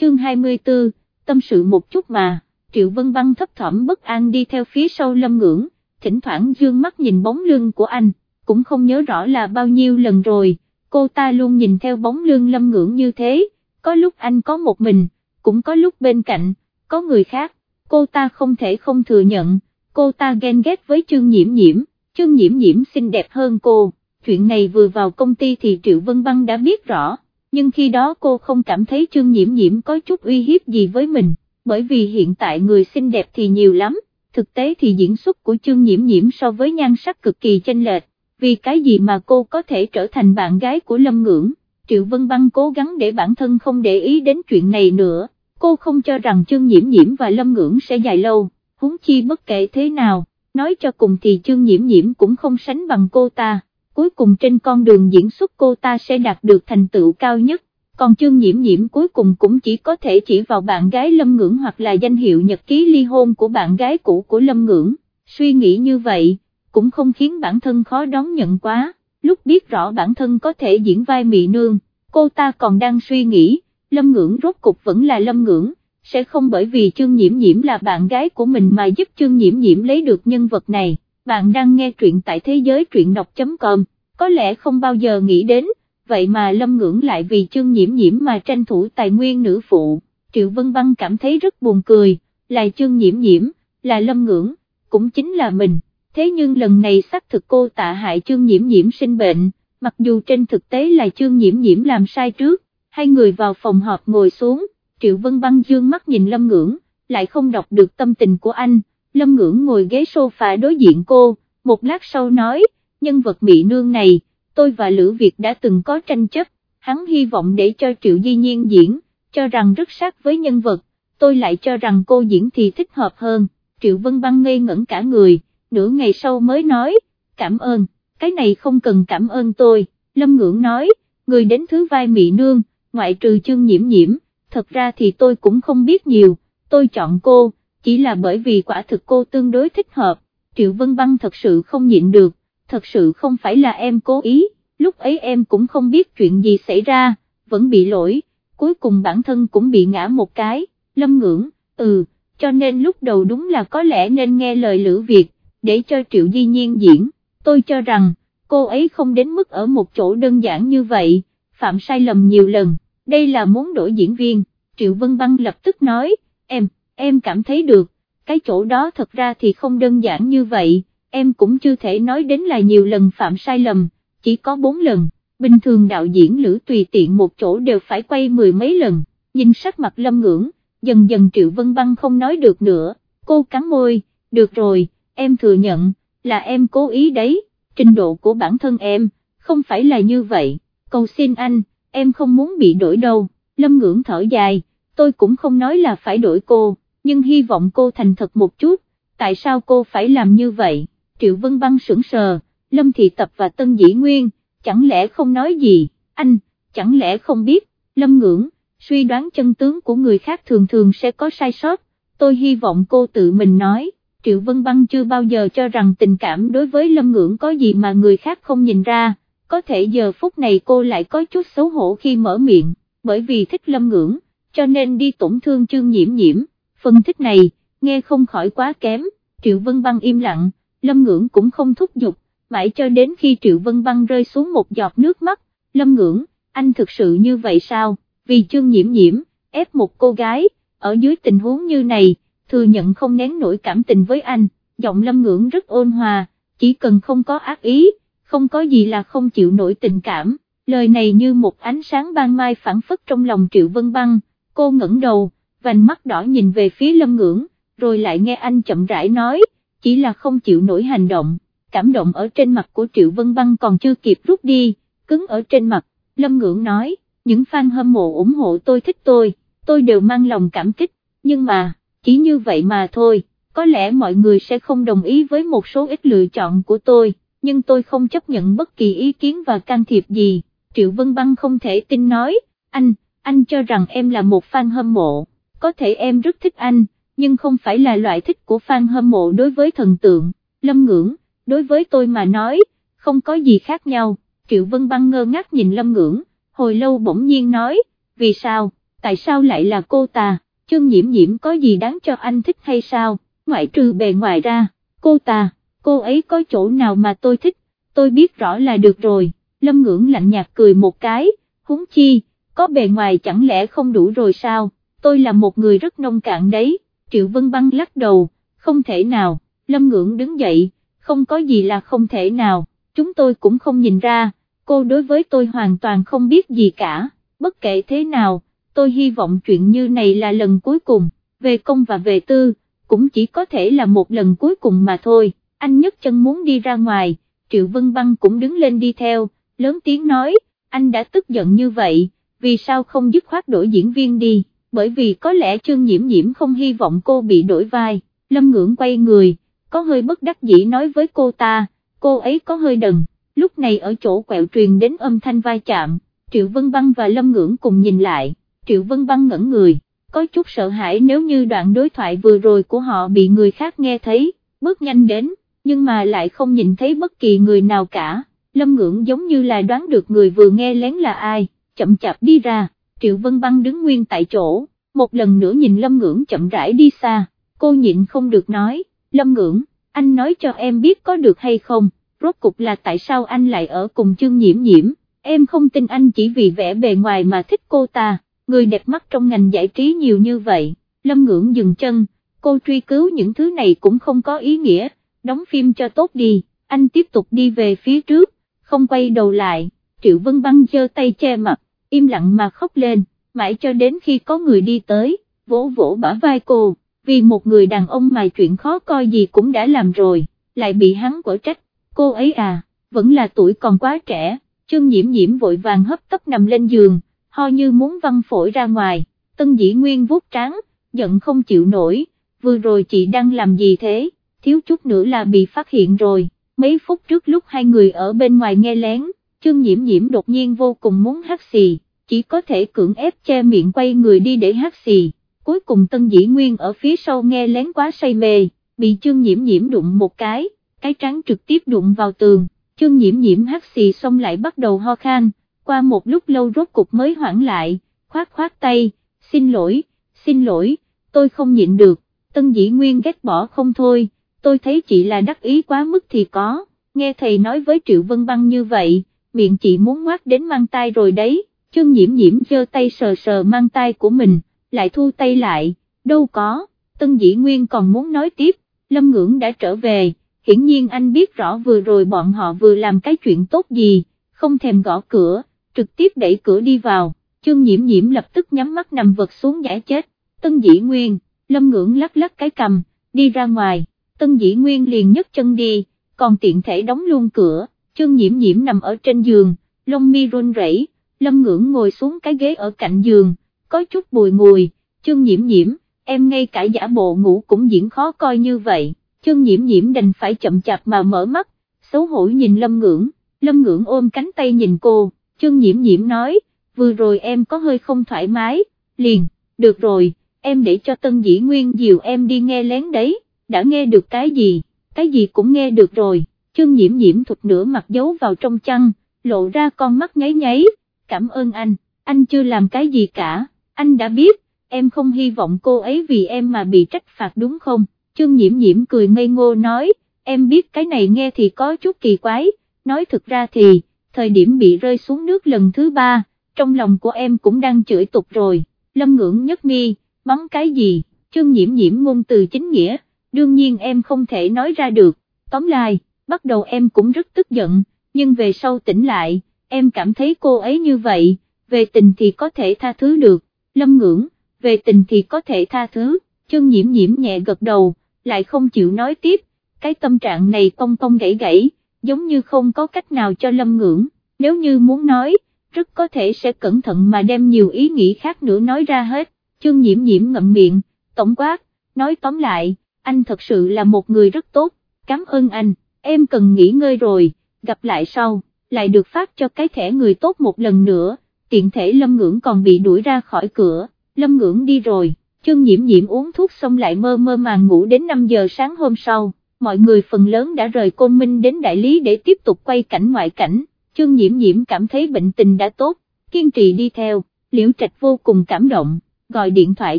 chương 24, tâm sự một chút mà, Triệu Vân Băng thấp thỏm bất an đi theo phía sau lâm ngưỡng, thỉnh thoảng dương mắt nhìn bóng lưng của anh, cũng không nhớ rõ là bao nhiêu lần rồi, cô ta luôn nhìn theo bóng lưng lâm ngưỡng như thế, có lúc anh có một mình, cũng có lúc bên cạnh, có người khác, cô ta không thể không thừa nhận, cô ta ghen ghét với chương nhiễm nhiễm, chương nhiễm nhiễm xinh đẹp hơn cô, chuyện này vừa vào công ty thì Triệu Vân Băng đã biết rõ, nhưng khi đó cô không cảm thấy trương nhiễm nhiễm có chút uy hiếp gì với mình, bởi vì hiện tại người xinh đẹp thì nhiều lắm, thực tế thì diễn xuất của trương nhiễm nhiễm so với nhan sắc cực kỳ chênh lệch, vì cái gì mà cô có thể trở thành bạn gái của Lâm Ngưỡng, Triệu Vân Băng cố gắng để bản thân không để ý đến chuyện này nữa, cô không cho rằng trương nhiễm nhiễm và Lâm Ngưỡng sẽ dài lâu, huống chi bất kể thế nào, nói cho cùng thì trương nhiễm nhiễm cũng không sánh bằng cô ta, cuối cùng trên con đường diễn xuất cô ta sẽ đạt được thành tựu cao nhất, còn chương nhiễm nhiễm cuối cùng cũng chỉ có thể chỉ vào bạn gái Lâm Ngưỡng hoặc là danh hiệu nhật ký ly hôn của bạn gái cũ của Lâm Ngưỡng, suy nghĩ như vậy, cũng không khiến bản thân khó đón nhận quá, lúc biết rõ bản thân có thể diễn vai mị nương, cô ta còn đang suy nghĩ, Lâm Ngưỡng rốt cục vẫn là Lâm Ngưỡng, sẽ không bởi vì chương nhiễm nhiễm là bạn gái của mình mà giúp chương nhiễm nhiễm lấy được nhân vật này, bạn đang nghe truyện tại thế giới truyện đọc.com, có lẽ không bao giờ nghĩ đến, vậy mà Lâm Ngưỡng lại vì chương nhiễm nhiễm mà tranh thủ tài nguyên nữ phụ, Triệu Vân Băng cảm thấy rất buồn cười, là chương nhiễm nhiễm, là Lâm Ngưỡng, cũng chính là mình, thế nhưng lần này xác thực cô tạ hại chương nhiễm nhiễm sinh bệnh, mặc dù trên thực tế là chương nhiễm nhiễm làm sai trước, hai người vào phòng họp ngồi xuống, Triệu Vân Băng dương mắt nhìn Lâm Ngưỡng, lại không đọc được tâm tình của anh, Lâm Ngưỡng ngồi ghế sofa đối diện cô, một lát sau nói, nhân vật mị nương này, tôi và Lữ Việt đã từng có tranh chấp, hắn hy vọng để cho Triệu Di Nhiên diễn, cho rằng rất sát với nhân vật, tôi lại cho rằng cô diễn thì thích hợp hơn, Triệu Vân Băng ngây ngẩn cả người, nửa ngày sau mới nói, cảm ơn, cái này không cần cảm ơn tôi, Lâm Ngưỡng nói, người đến thứ vai mị nương, ngoại trừ chương nhiễm nhiễm, thật ra thì tôi cũng không biết nhiều, tôi chọn cô, chỉ là bởi vì quả thực cô tương đối thích hợp, Triệu Vân Băng thật sự không nhịn được, thật sự không phải là em cố ý, lúc ấy em cũng không biết chuyện gì xảy ra, vẫn bị lỗi, cuối cùng bản thân cũng bị ngã một cái, lâm ngưỡng, ừ, cho nên lúc đầu đúng là có lẽ nên nghe lời Lữ Việt, để cho Triệu Di Nhiên diễn, tôi cho rằng, cô ấy không đến mức ở một chỗ đơn giản như vậy, phạm sai lầm nhiều lần, đây là muốn đổi diễn viên, Triệu Vân Băng lập tức nói, em, em cảm thấy được, cái chỗ đó thật ra thì không đơn giản như vậy, em cũng chưa thể nói đến là nhiều lần phạm sai lầm, chỉ có bốn lần, bình thường đạo diễn Lữ tùy tiện một chỗ đều phải quay mười mấy lần, nhìn sắc mặt lâm ngưỡng, dần dần Triệu Vân Băng không nói được nữa, cô cắn môi, được rồi, em thừa nhận, là em cố ý đấy, trình độ của bản thân em, không phải là như vậy, cầu xin anh, em không muốn bị đổi đâu, lâm ngưỡng thở dài, tôi cũng không nói là phải đổi cô, nhưng hy vọng cô thành thật một chút, tại sao cô phải làm như vậy, Triệu Vân Băng sững sờ, Lâm Thị Tập và Tân Dĩ Nguyên, chẳng lẽ không nói gì, anh, chẳng lẽ không biết, Lâm Ngưỡng, suy đoán chân tướng của người khác thường thường sẽ có sai sót, tôi hy vọng cô tự mình nói. Triệu Vân Băng chưa bao giờ cho rằng tình cảm đối với Lâm Ngưỡng có gì mà người khác không nhìn ra, có thể giờ phút này cô lại có chút xấu hổ khi mở miệng, bởi vì thích Lâm Ngưỡng, cho nên đi tổn thương chương nhiễm nhiễm, phân tích này, nghe không khỏi quá kém, Triệu Vân Băng im lặng, Lâm Ngưỡng cũng không thúc giục, mãi cho đến khi Triệu Vân Băng rơi xuống một giọt nước mắt, Lâm Ngưỡng, anh thực sự như vậy sao, vì chương nhiễm nhiễm, ép một cô gái, ở dưới tình huống như này, thừa nhận không nén nổi cảm tình với anh, giọng Lâm Ngưỡng rất ôn hòa, chỉ cần không có ác ý, không có gì là không chịu nổi tình cảm, lời này như một ánh sáng ban mai phản phất trong lòng Triệu Vân Băng, cô ngẩng đầu, vành mắt đỏ nhìn về phía Lâm Ngưỡng, rồi lại nghe anh chậm rãi nói, chỉ là không chịu nổi hành động, cảm động ở trên mặt của Triệu Vân Băng còn chưa kịp rút đi, cứng ở trên mặt, Lâm Ngưỡng nói, những fan hâm mộ ủng hộ tôi thích tôi, tôi đều mang lòng cảm kích, nhưng mà, chỉ như vậy mà thôi, có lẽ mọi người sẽ không đồng ý với một số ít lựa chọn của tôi, nhưng tôi không chấp nhận bất kỳ ý kiến và can thiệp gì, Triệu Vân Băng không thể tin nói, anh, anh cho rằng em là một fan hâm mộ, có thể em rất thích anh, nhưng không phải là loại thích của fan hâm mộ đối với thần tượng, lâm ngưỡng, đối với tôi mà nói, không có gì khác nhau, Triệu Vân Băng ngơ ngác nhìn lâm ngưỡng, hồi lâu bỗng nhiên nói, vì sao, tại sao lại là cô ta, chương nhiễm nhiễm có gì đáng cho anh thích hay sao, ngoại trừ bề ngoài ra, cô ta, cô ấy có chỗ nào mà tôi thích, tôi biết rõ là được rồi, lâm ngưỡng lạnh nhạt cười một cái, húng chi, có bề ngoài chẳng lẽ không đủ rồi sao, tôi là một người rất nông cạn đấy, Triệu Vân Băng lắc đầu, không thể nào, lâm ngưỡng đứng dậy, không có gì là không thể nào, chúng tôi cũng không nhìn ra, cô đối với tôi hoàn toàn không biết gì cả, bất kể thế nào, tôi hy vọng chuyện như này là lần cuối cùng, về công và về tư, cũng chỉ có thể là một lần cuối cùng mà thôi, anh nhất chân muốn đi ra ngoài, Triệu Vân Băng cũng đứng lên đi theo, lớn tiếng nói, anh đã tức giận như vậy, vì sao không dứt khoát đổi diễn viên đi, bởi vì có lẽ Trương Nhiễm Nhiễm không hy vọng cô bị đổi vai, Lâm Ngưỡng quay người, có hơi bất đắc dĩ nói với cô ta, cô ấy có hơi đần, lúc này ở chỗ quẹo truyền đến âm thanh vai chạm, Triệu Vân Băng và Lâm Ngưỡng cùng nhìn lại, Triệu Vân Băng ngẩn người, có chút sợ hãi nếu như đoạn đối thoại vừa rồi của họ bị người khác nghe thấy, bước nhanh đến, nhưng mà lại không nhìn thấy bất kỳ người nào cả, Lâm Ngưỡng giống như là đoán được người vừa nghe lén là ai, chậm chạp đi ra, Triệu Vân Băng đứng nguyên tại chỗ, một lần nữa nhìn Lâm Ngưỡng chậm rãi đi xa, cô nhịn không được nói, Lâm Ngưỡng, anh nói cho em biết có được hay không, rốt cục là tại sao anh lại ở cùng chương nhiễm nhiễm, em không tin anh chỉ vì vẻ bề ngoài mà thích cô ta, người đẹp mắt trong ngành giải trí nhiều như vậy, Lâm Ngưỡng dừng chân, cô truy cứu những thứ này cũng không có ý nghĩa, đóng phim cho tốt đi, anh tiếp tục đi về phía trước, không quay đầu lại, Triệu Vân Băng giơ tay che mặt, im lặng mà khóc lên, mãi cho đến khi có người đi tới, vỗ vỗ bả vai cô, vì một người đàn ông mà chuyện khó coi gì cũng đã làm rồi, lại bị hắn quở trách, cô ấy à, vẫn là tuổi còn quá trẻ, chương nhiễm nhiễm vội vàng hấp tấp nằm lên giường, ho như muốn văng phổi ra ngoài, tân dĩ nguyên vuốt trán, giận không chịu nổi, vừa rồi chị đang làm gì thế, thiếu chút nữa là bị phát hiện rồi, mấy phút trước lúc hai người ở bên ngoài nghe lén, chương nhiễm nhiễm đột nhiên vô cùng muốn hát xì, chỉ có thể cưỡng ép che miệng quay người đi để hát xì, cuối cùng tân dĩ nguyên ở phía sau nghe lén quá say mê, bị chương nhiễm nhiễm đụng một cái, cái trắng trực tiếp đụng vào tường, chương nhiễm nhiễm hát xì xong lại bắt đầu ho khan, qua một lúc lâu rốt cục mới hoãn lại, khoát khoát tay, xin lỗi, xin lỗi, tôi không nhịn được, tân dĩ nguyên ghét bỏ không thôi, tôi thấy chị là đắc ý quá mức thì có, nghe thầy nói với Triệu Vân Băng như vậy, miệng chị muốn ngoát đến mang tay rồi đấy, chương nhiễm nhiễm giơ tay sờ sờ mang tay của mình, lại thu tay lại, đâu có, tân dĩ nguyên còn muốn nói tiếp, lâm ngưỡng đã trở về, hiển nhiên anh biết rõ vừa rồi bọn họ vừa làm cái chuyện tốt gì, không thèm gõ cửa, trực tiếp đẩy cửa đi vào, chương nhiễm nhiễm lập tức nhắm mắt nằm vật xuống giải chết, tân dĩ nguyên, lâm ngưỡng lắc lắc cái cầm, đi ra ngoài, tân dĩ nguyên liền nhấc chân đi, còn tiện thể đóng luôn cửa, chương nhiễm nhiễm nằm ở trên giường, lông mi run rẩy, lâm ngưỡng ngồi xuống cái ghế ở cạnh giường, có chút bùi ngùi, chương nhiễm nhiễm, em ngay cả giả bộ ngủ cũng diễn khó coi như vậy, chương nhiễm nhiễm đành phải chậm chạp mà mở mắt, xấu hổ nhìn lâm ngưỡng, lâm ngưỡng ôm cánh tay nhìn cô, chương nhiễm nhiễm nói, vừa rồi em có hơi không thoải mái, liền, được rồi, em để cho tân dĩ nguyên dìu em đi nghe lén đấy, đã nghe được cái gì, cái gì cũng nghe được rồi, chương nhiễm nhiễm thụt nửa mặt giấu vào trong chăn, lộ ra con mắt nháy nháy, cảm ơn anh, anh chưa làm cái gì cả, anh đã biết, em không hy vọng cô ấy vì em mà bị trách phạt đúng không, chương nhiễm nhiễm cười ngây ngô nói, em biết cái này nghe thì có chút kỳ quái, nói thực ra thì, thời điểm bị rơi xuống nước lần thứ ba, trong lòng của em cũng đang chửi tục rồi, lâm ngưỡng nhất mi, mắng cái gì, chương nhiễm nhiễm ngôn từ chính nghĩa, đương nhiên em không thể nói ra được, tóm lại, bắt đầu em cũng rất tức giận, nhưng về sau tỉnh lại, em cảm thấy cô ấy như vậy, về tình thì có thể tha thứ được, lâm ngưỡng, về tình thì có thể tha thứ, chân nhiễm nhiễm nhẹ gật đầu, lại không chịu nói tiếp, cái tâm trạng này cong cong gãy gãy, giống như không có cách nào cho lâm ngưỡng, nếu như muốn nói, rất có thể sẽ cẩn thận mà đem nhiều ý nghĩ khác nữa nói ra hết, chân nhiễm nhiễm ngậm miệng, tổng quát, nói tóm lại, anh thật sự là một người rất tốt, cảm ơn anh, em cần nghỉ ngơi rồi, gặp lại sau, lại được phát cho cái thẻ người tốt một lần nữa, tiện thể lâm ngưỡng còn bị đuổi ra khỏi cửa, lâm ngưỡng đi rồi, chân nhiễm nhiễm uống thuốc xong lại mơ mơ màng ngủ đến 5 giờ sáng hôm sau, mọi người phần lớn đã rời Côn Minh đến đại lý để tiếp tục quay cảnh ngoại cảnh, chân nhiễm nhiễm cảm thấy bệnh tình đã tốt, kiên trì đi theo, Liễu Trạch vô cùng cảm động, gọi điện thoại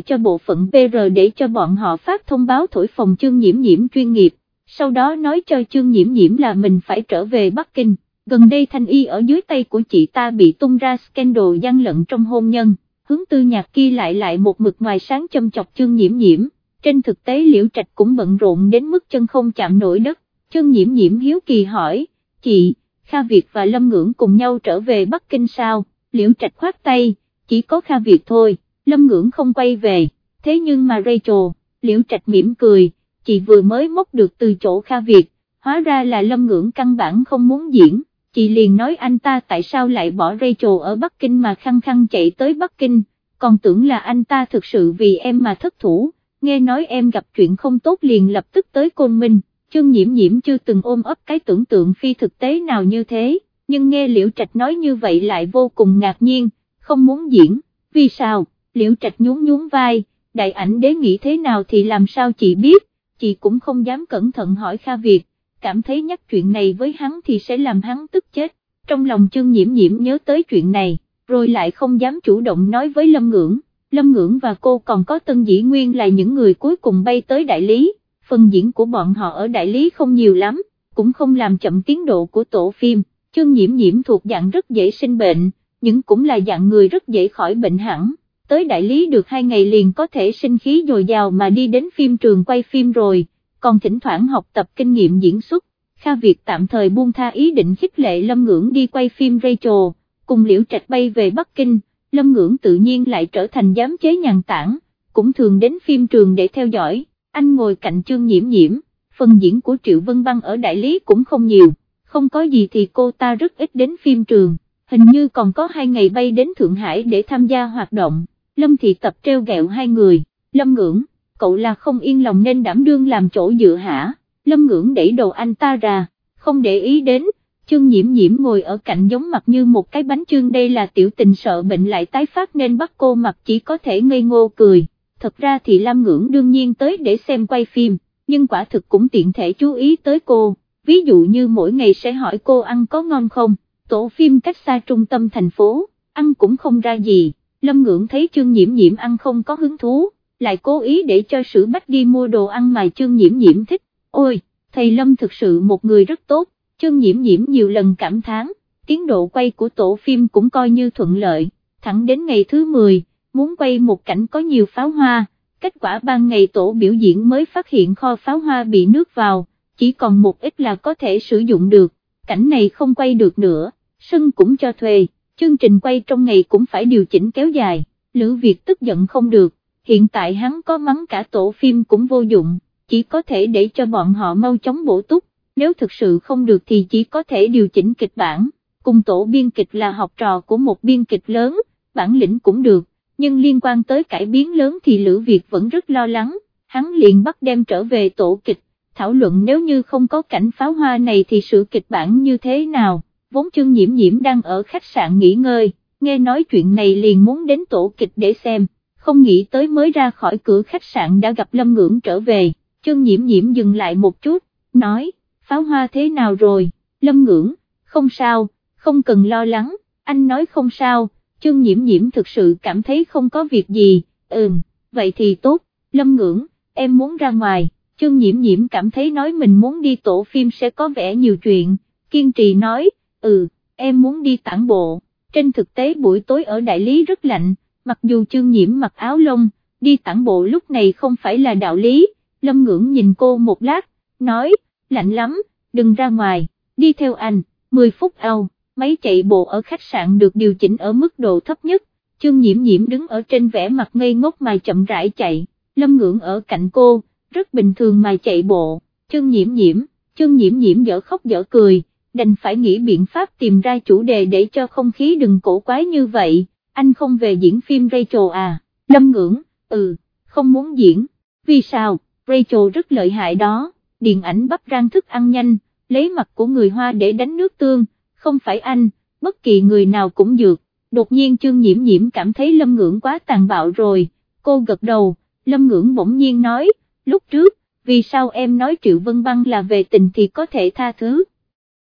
cho bộ phận PR để cho bọn họ phát thông báo thổi phòng chương nhiễm nhiễm chuyên nghiệp, sau đó nói cho chương nhiễm nhiễm là mình phải trở về Bắc Kinh, gần đây thanh y ở dưới tay của chị ta bị tung ra scandal gian lận trong hôn nhân, hướng tư nhạc kia lại lại một mực ngoài sáng châm chọc chương nhiễm nhiễm, trên thực tế Liễu Trạch cũng bận rộn đến mức chân không chạm nổi đất, chương nhiễm nhiễm hiếu kỳ hỏi, chị, Kha Việt và Lâm Ngưỡng cùng nhau trở về Bắc Kinh sao, Liễu Trạch khoát tay, chỉ có Kha Việt thôi, Lâm Ngưỡng không quay về, thế nhưng mà Rachel, Liễu Trạch mỉm cười, chị vừa mới móc được từ chỗ Kha Việt, hóa ra là Lâm Ngưỡng căn bản không muốn diễn, chị liền nói anh ta tại sao lại bỏ Rachel ở Bắc Kinh mà khăng khăng chạy tới Bắc Kinh, còn tưởng là anh ta thực sự vì em mà thất thủ, nghe nói em gặp chuyện không tốt liền lập tức tới Côn Minh, chương nhiễm nhiễm chưa từng ôm ấp cái tưởng tượng phi thực tế nào như thế, nhưng nghe Liễu Trạch nói như vậy lại vô cùng ngạc nhiên, không muốn diễn, vì sao, Liễu Trạch nhún nhún vai, đại ảnh đế nghĩ thế nào thì làm sao chị biết, chị cũng không dám cẩn thận hỏi Kha Việt, cảm thấy nhắc chuyện này với hắn thì sẽ làm hắn tức chết, trong lòng chương nhiễm nhiễm nhớ tới chuyện này, rồi lại không dám chủ động nói với Lâm Ngưỡng, Lâm Ngưỡng và cô còn có Tân Dĩ Nguyên là những người cuối cùng bay tới đại lý, phần diễn của bọn họ ở đại lý không nhiều lắm, cũng không làm chậm tiến độ của tổ phim, chương nhiễm nhiễm thuộc dạng rất dễ sinh bệnh, nhưng cũng là dạng người rất dễ khỏi bệnh hẳn, tới đại lý được hai ngày liền có thể sinh khí dồi dào mà đi đến phim trường quay phim rồi, còn thỉnh thoảng học tập kinh nghiệm diễn xuất, Kha Việt tạm thời buông tha ý định khích lệ Lâm Ngưỡng đi quay phim Rachel, cùng Liễu Trạch bay về Bắc Kinh, Lâm Ngưỡng tự nhiên lại trở thành giám chế nhàn tản, cũng thường đến phim trường để theo dõi, anh ngồi cạnh Trương Nhiễm Nhiễm, phần diễn của Triệu Vân Băng ở đại lý cũng không nhiều, không có gì thì cô ta rất ít đến phim trường, hình như còn có hai ngày bay đến Thượng Hải để tham gia hoạt động. Lâm Thị Tập treo gẹo hai người, Lâm Ngưỡng, cậu là không yên lòng nên đảm đương làm chỗ dựa hả, Lâm Ngưỡng đẩy đầu anh ta ra, không để ý đến, chương nhiễm nhiễm ngồi ở cạnh giống mặt như một cái bánh chương đây là tiểu tình sợ bệnh lại tái phát nên bắt cô mặt chỉ có thể ngây ngô cười, thật ra thì Lam Ngưỡng đương nhiên tới để xem quay phim, nhưng quả thực cũng tiện thể chú ý tới cô, ví dụ như mỗi ngày sẽ hỏi cô ăn có ngon không, tổ phim cách xa trung tâm thành phố, ăn cũng không ra gì. Lâm Ngưỡng thấy Trương Nhiễm Nhiễm ăn không có hứng thú, lại cố ý để cho Sử Bách đi mua đồ ăn mà Trương Nhiễm Nhiễm thích, ôi, thầy Lâm thực sự một người rất tốt, Trương Nhiễm Nhiễm nhiều lần cảm thán, tiến độ quay của tổ phim cũng coi như thuận lợi, thẳng đến ngày thứ 10, muốn quay một cảnh có nhiều pháo hoa, kết quả ban ngày tổ biểu diễn mới phát hiện kho pháo hoa bị nước vào, chỉ còn một ít là có thể sử dụng được, cảnh này không quay được nữa, sân cũng cho thuê chương trình quay trong ngày cũng phải điều chỉnh kéo dài, Lữ Việt tức giận không được, hiện tại hắn có mắng cả tổ phim cũng vô dụng, chỉ có thể để cho bọn họ mau chóng bổ túc, nếu thực sự không được thì chỉ có thể điều chỉnh kịch bản, cùng tổ biên kịch là học trò của một biên kịch lớn, bản lĩnh cũng được, nhưng liên quan tới cải biến lớn thì Lữ Việt vẫn rất lo lắng, hắn liền bắt đem trở về tổ kịch, thảo luận nếu như không có cảnh pháo hoa này thì sự kịch bản như thế nào vốn chương nhiễm nhiễm đang ở khách sạn nghỉ ngơi, nghe nói chuyện này liền muốn đến tổ kịch để xem, không nghĩ tới mới ra khỏi cửa khách sạn đã gặp Lâm Ngưỡng trở về, chân nhiễm nhiễm dừng lại một chút, nói, pháo hoa thế nào rồi, Lâm Ngưỡng, không sao, không cần lo lắng, anh nói không sao, chân nhiễm nhiễm thực sự cảm thấy không có việc gì, ừm, vậy thì tốt, Lâm Ngưỡng, em muốn ra ngoài, chương nhiễm nhiễm cảm thấy nói mình muốn đi tổ phim sẽ có vẻ nhiều chuyện, kiên trì nói, ừ, em muốn đi tản bộ, trên thực tế buổi tối ở đại lý rất lạnh, mặc dù chương nhiễm mặc áo lông, đi tản bộ lúc này không phải là đạo lý, lâm ngưỡng nhìn cô một lát, nói, lạnh lắm, đừng ra ngoài, đi theo anh, 10 phút âu, máy chạy bộ ở khách sạn được điều chỉnh ở mức độ thấp nhất, chương nhiễm nhiễm đứng ở trên vẻ mặt ngây ngốc mà chậm rãi chạy, lâm ngưỡng ở cạnh cô, rất bình thường mà chạy bộ, chương nhiễm nhiễm, chương nhiễm nhiễm dở khóc dở cười, đành phải nghĩ biện pháp tìm ra chủ đề để cho không khí đừng cổ quái như vậy, anh không về diễn phim Rachel à, lâm ngưỡng, ừ, không muốn diễn, vì sao, Rachel rất lợi hại đó, điện ảnh bắp rang thức ăn nhanh, lấy mặt của người Hoa để đánh nước tương, không phải anh, bất kỳ người nào cũng dược, đột nhiên chương nhiễm nhiễm cảm thấy lâm ngưỡng quá tàn bạo rồi, cô gật đầu, lâm ngưỡng bỗng nhiên nói, lúc trước, vì sao em nói Triệu Vân Băng là về tình thì có thể tha thứ,